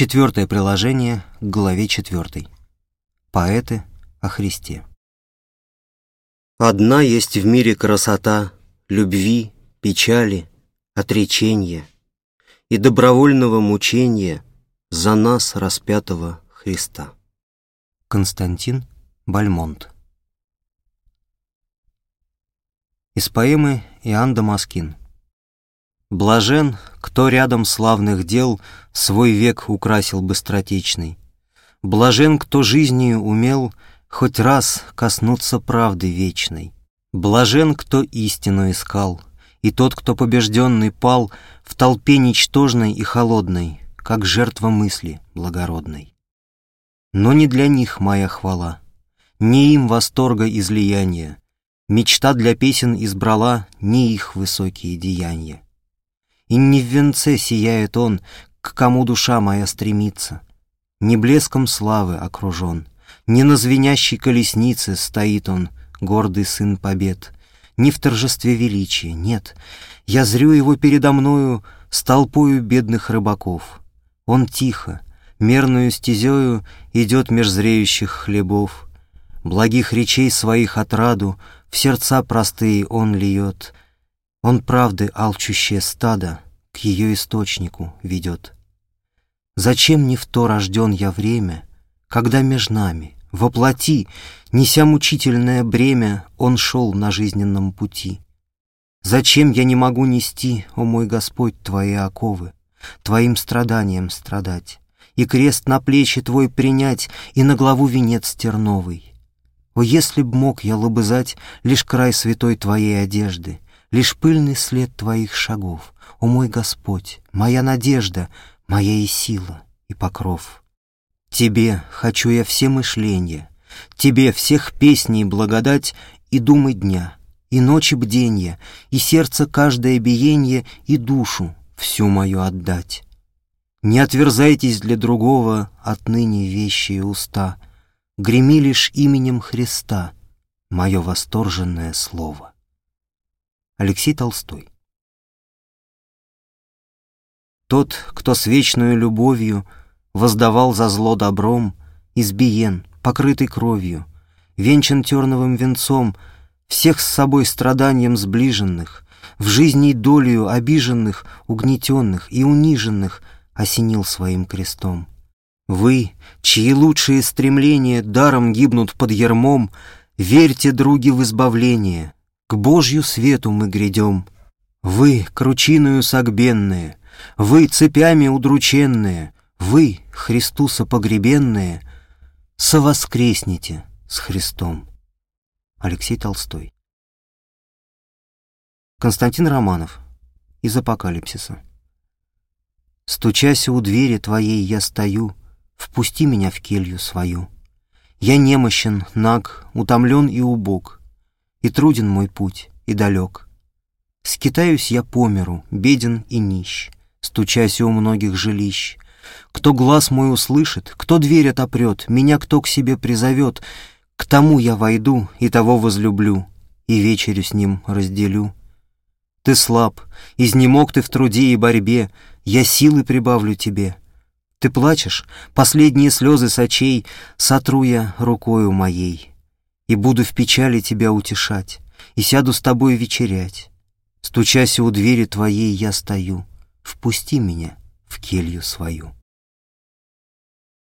Четвертое приложение к главе четвертой. Поэты о Христе. Одна есть в мире красота любви, печали, отречения и добровольного мучения за нас распятого Христа. Константин Бальмонт. Из поэмы Иоанн Дамаскин. Блажен, кто рядом славных дел Свой век украсил быстротечный. Блажен, кто жизнью умел Хоть раз коснуться правды вечной. Блажен, кто истину искал, И тот, кто побежденный пал В толпе ничтожной и холодной, Как жертва мысли благородной. Но не для них моя хвала, Не им восторга излияния, Мечта для песен избрала Не их высокие деяния. И не в венце сияет он, к кому душа моя стремится. Не блеском славы окружен, не на звенящей колеснице стоит он, гордый сын побед, не в торжестве величия, нет. Я зрю его передо мною с толпою бедных рыбаков. Он тихо, мерную стезею идет меж зреющих хлебов. Благих речей своих отраду в сердца простые он льет — он правды алчущее стадо Ее источнику ведет. Зачем не в то рожден я время, Когда меж нами, воплоти, Неся мучительное бремя, Он шел на жизненном пути? Зачем я не могу нести, О мой Господь, Твои оковы, Твоим страданием страдать, И крест на плечи Твой принять, И на главу венец терновый? О, если б мог я лобызать Лишь край святой Твоей одежды, Лишь пыльный след твоих шагов, О мой Господь, моя надежда, Моя и сила, и покров. Тебе хочу я все мышления, Тебе всех песней благодать И думы дня, и ночи бденья, И сердце каждое биенье, И душу всю мою отдать. Не отверзайтесь для другого Отныне вещие уста, Греми лишь именем Христа Мое восторженное слово. Алексей Толстой Тот, кто с вечной любовью Воздавал за зло добром, Избиен, покрытый кровью, Венчан терновым венцом, Всех с собой страданием сближенных, В жизни долю обиженных, Угнетенных и униженных Осенил своим крестом. Вы, чьи лучшие стремления Даром гибнут под ермом, Верьте, други, в избавление — к Божью свету мы грядем. Вы, кручиною согбенные, Вы, цепями удрученные, Вы, Христуса погребенные, Совоскреснете с Христом. Алексей Толстой Константин Романов Из Апокалипсиса Стучася у двери твоей я стою, Впусти меня в келью свою. Я немощен, наг, утомлен и убог, и труден мой путь, и далек. Скитаюсь я по миру, беден и нищ, Стучась у многих жилищ. Кто глаз мой услышит, кто дверь отопрет, Меня кто к себе призовет, К тому я войду и того возлюблю, И вечерю с ним разделю. Ты слаб, изнемог ты в труде и борьбе, Я силы прибавлю тебе. Ты плачешь, последние слезы сочей Сотру я рукою моей. И буду в печали тебя утешать, И сяду с тобой вечерять. Стучася у двери твоей, я стою. Впусти меня в келью свою.